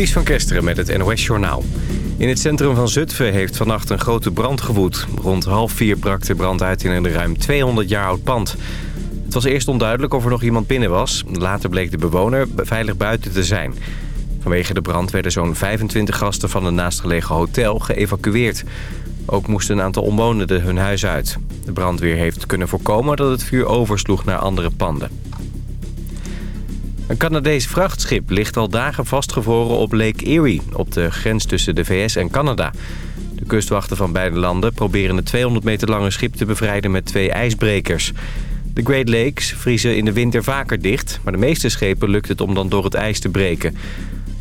Ties van Kesteren met het NOS-journaal. In het centrum van Zutphen heeft vannacht een grote brand gewoed. Rond half vier brak de brand uit in een ruim 200 jaar oud pand. Het was eerst onduidelijk of er nog iemand binnen was. Later bleek de bewoner veilig buiten te zijn. Vanwege de brand werden zo'n 25 gasten van een naastgelegen hotel geëvacueerd. Ook moesten een aantal omwonenden hun huis uit. De brandweer heeft kunnen voorkomen dat het vuur oversloeg naar andere panden. Een Canadees vrachtschip ligt al dagen vastgevroren op Lake Erie... op de grens tussen de VS en Canada. De kustwachten van beide landen proberen het 200 meter lange schip te bevrijden met twee ijsbrekers. De Great Lakes vriezen in de winter vaker dicht... maar de meeste schepen lukt het om dan door het ijs te breken.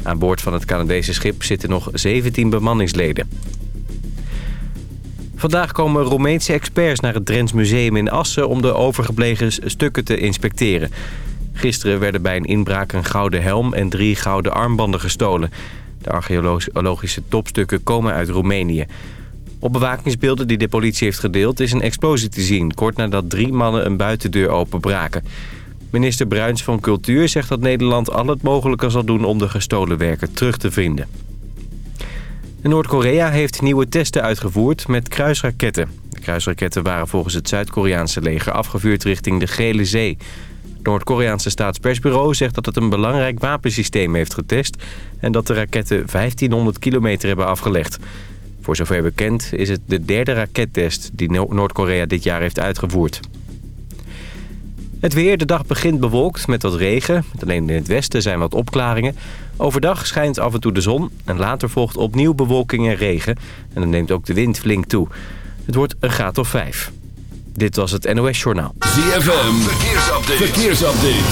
Aan boord van het Canadese schip zitten nog 17 bemanningsleden. Vandaag komen Roemeense experts naar het Drents Museum in Assen... om de overgebleven stukken te inspecteren. Gisteren werden bij een inbraak een gouden helm en drie gouden armbanden gestolen. De archeologische topstukken komen uit Roemenië. Op bewakingsbeelden die de politie heeft gedeeld is een explosie te zien... kort nadat drie mannen een buitendeur openbraken. Minister Bruins van Cultuur zegt dat Nederland al het mogelijke zal doen... om de gestolen werken terug te vinden. Noord-Korea heeft nieuwe testen uitgevoerd met kruisraketten. De kruisraketten waren volgens het Zuid-Koreaanse leger afgevuurd richting de Gele Zee. Noord-Koreaanse staatspersbureau zegt dat het een belangrijk wapensysteem heeft getest... en dat de raketten 1500 kilometer hebben afgelegd. Voor zover bekend is het de derde rakettest die Noord-Korea dit jaar heeft uitgevoerd. Het weer, de dag begint bewolkt met wat regen. Alleen in het westen zijn wat opklaringen. Overdag schijnt af en toe de zon en later volgt opnieuw bewolking en regen. En dan neemt ook de wind flink toe. Het wordt een graad of vijf. Dit was het NOS Journaal. ZFM, verkeersupdate. verkeersupdate.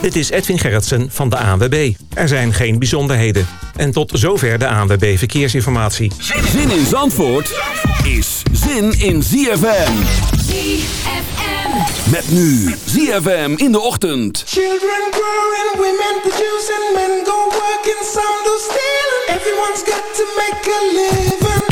Dit is Edwin Gerritsen van de ANWB. Er zijn geen bijzonderheden. En tot zover de ANWB Verkeersinformatie. Zin in Zandvoort is zin in ZFM. ZFM. Met nu ZFM in de ochtend. Children growing, women producing, men go working, some do stealing. Everyone's got to make a living.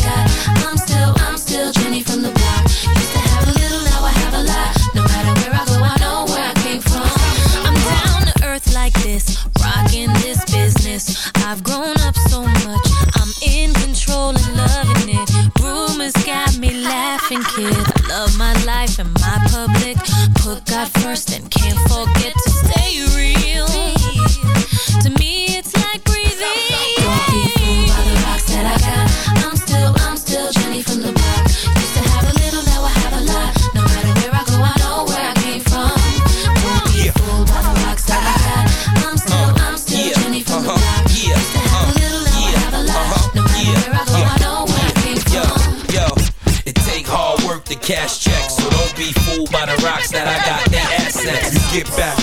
This, rocking this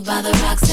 By the rocks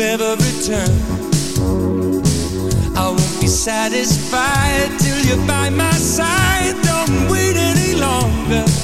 ever return I won't be satisfied till you're by my side. Don't wait any longer.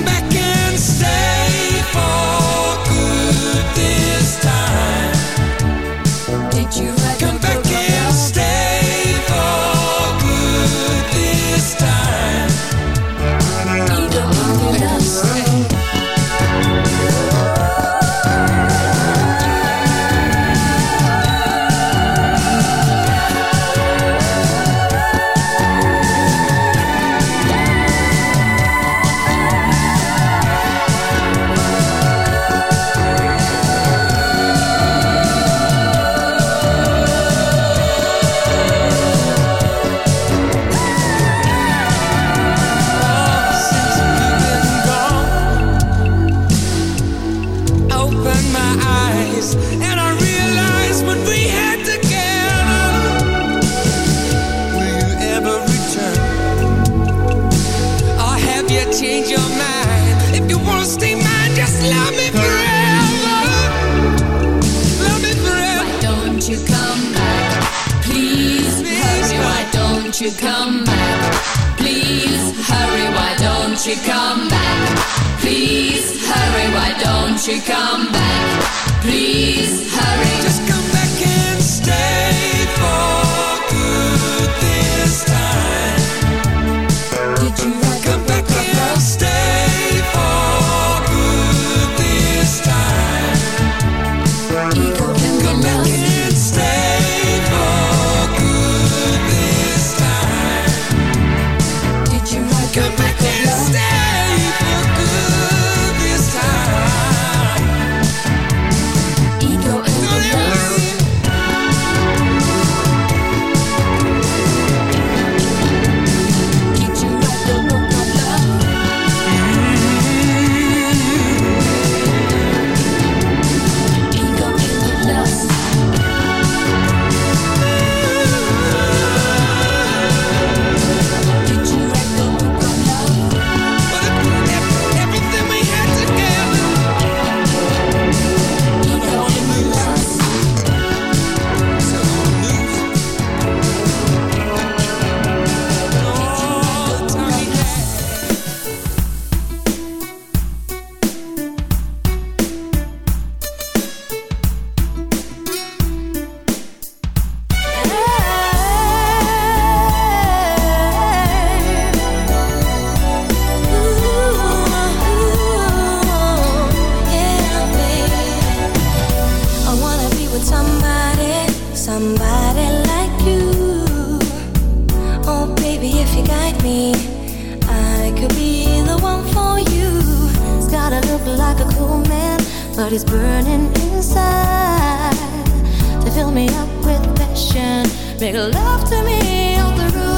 What is burning inside. To fill me up with passion. Make love to me on the roof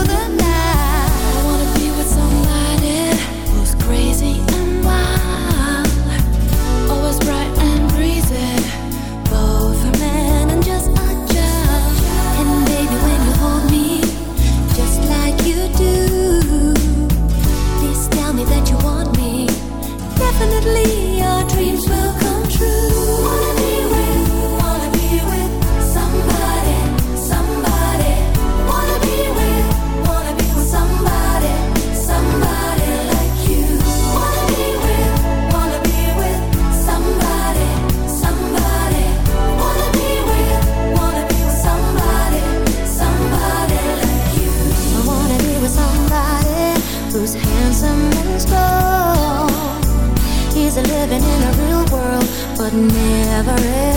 never ends.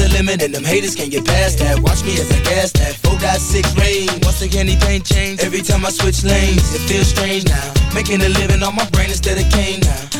The limit and them haters can't get past that. Watch me as I gas that. 4.6 range. Once again, anything change. Every time I switch lanes, it feels strange now. Making a living on my brain instead of cane now.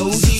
gostosinho.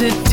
Myself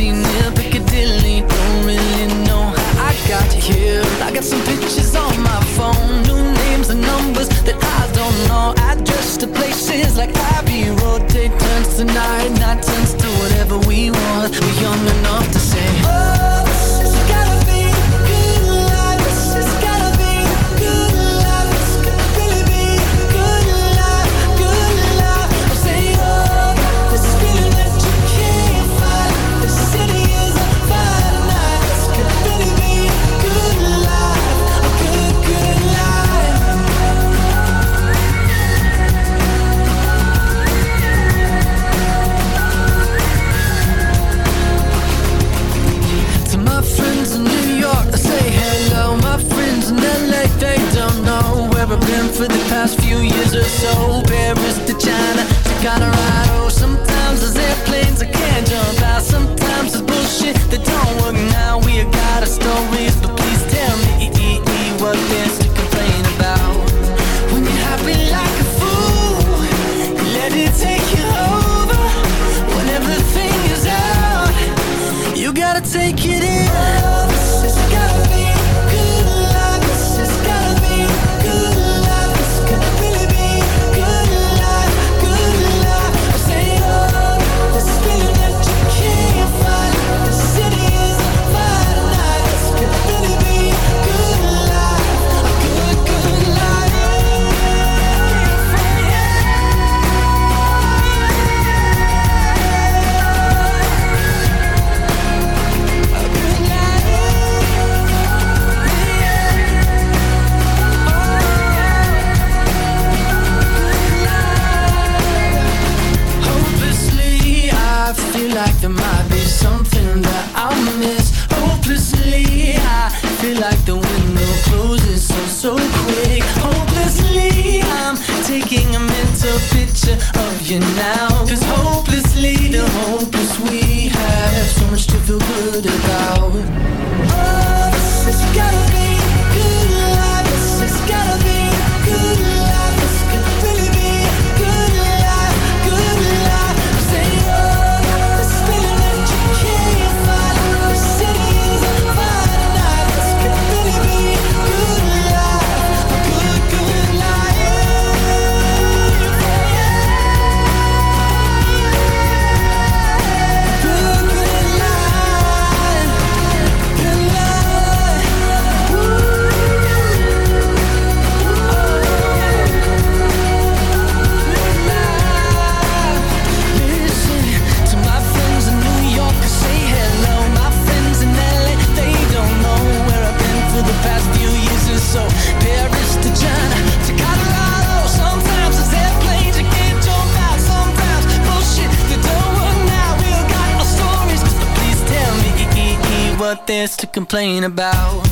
complain about.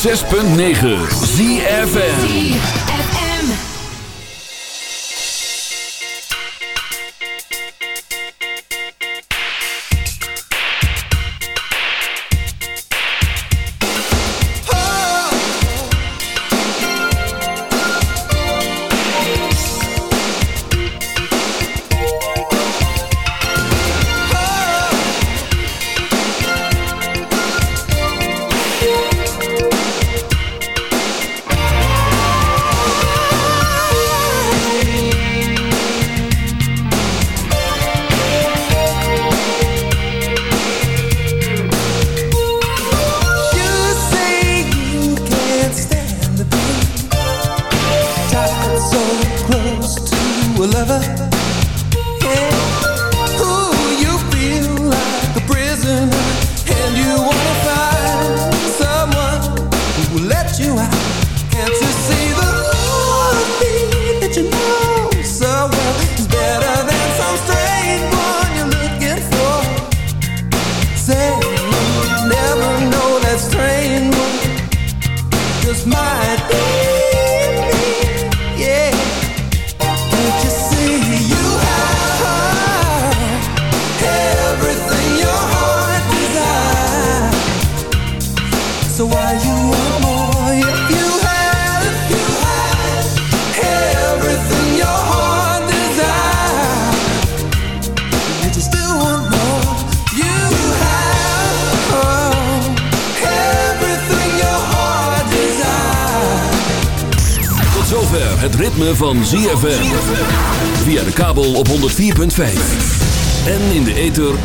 Zes punt negen. ZFM.